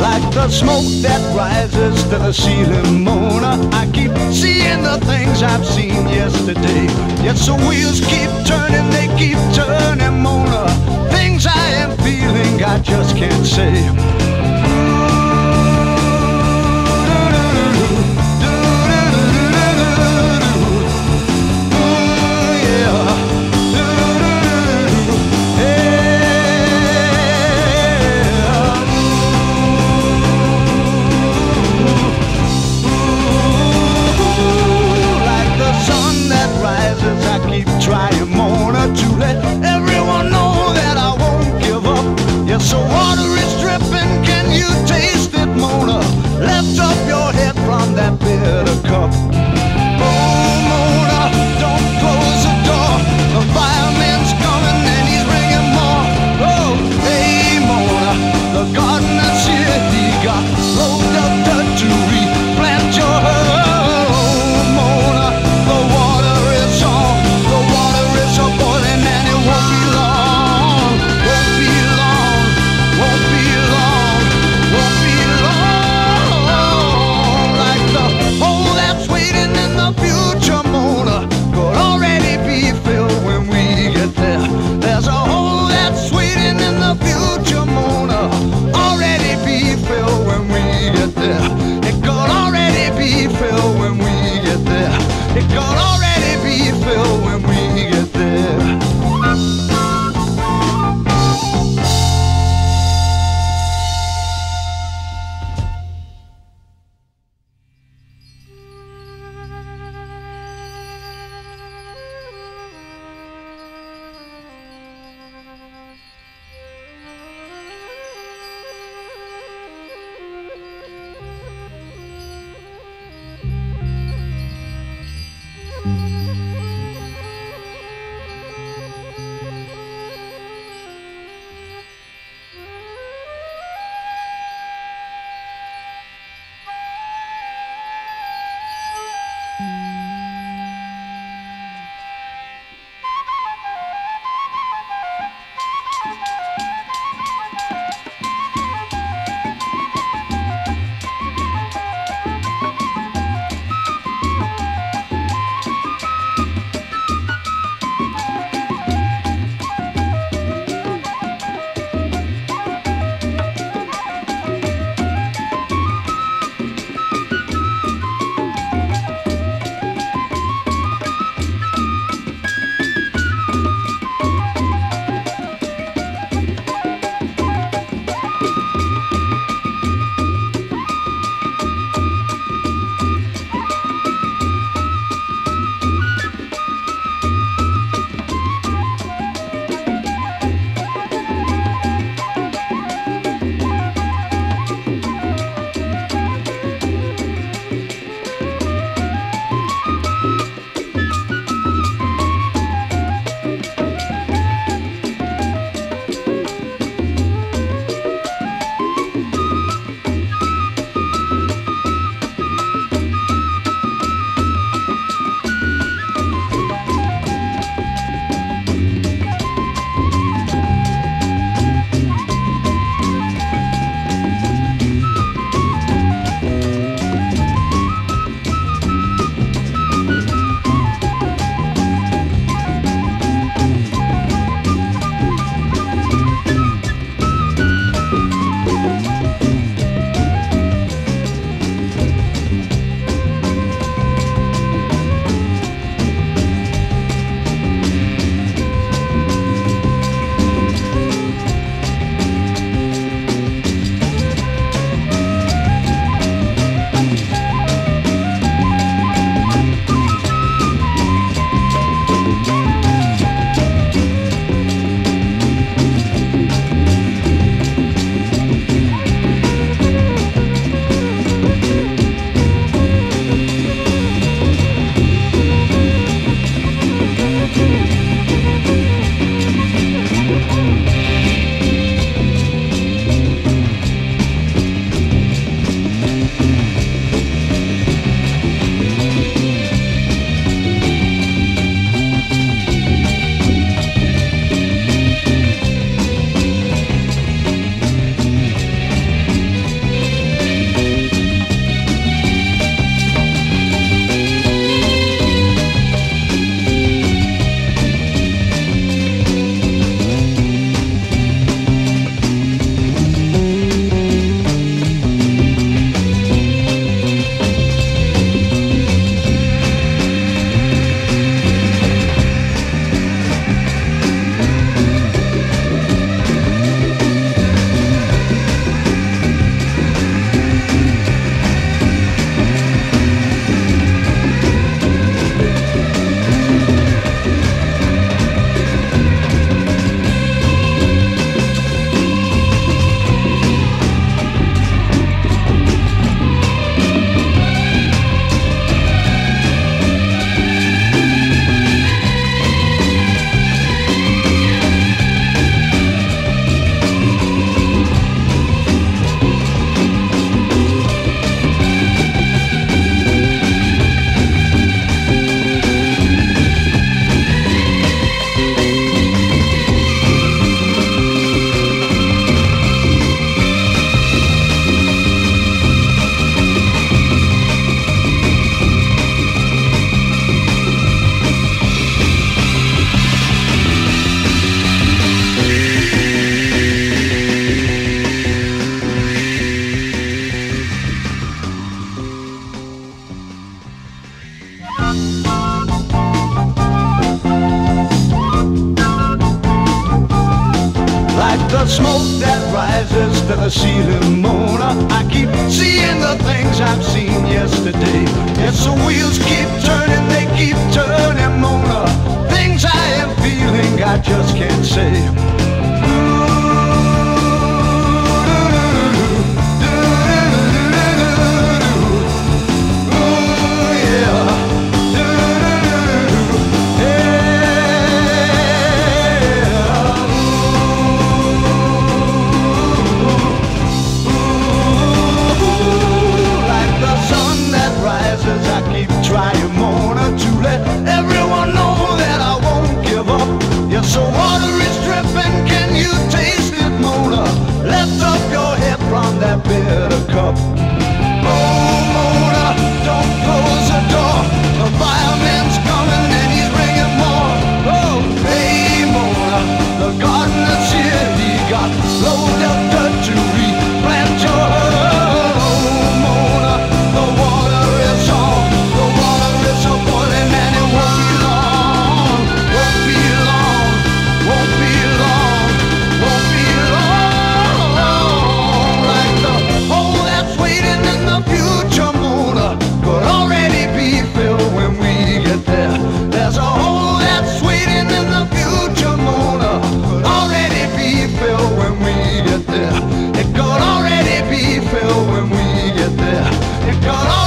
Like the smoke that rises to the ceiling, Mona. I keep seeing the things I've seen yesterday. Yes, the wheels keep turning, they keep turning, Mona. Things I am feeling, I just can't say. the garden that she got. The smoke that rises to the ceiling, Mona. I keep seeing the things I've seen yesterday. Yes, the wheels keep turning, they keep turning, Mona. Things I am feeling, I just can't say. the future moon could already be filled when we get there. There's a hole that's waiting in the future could already be filled when we get there. It could already be filled when we get there. It could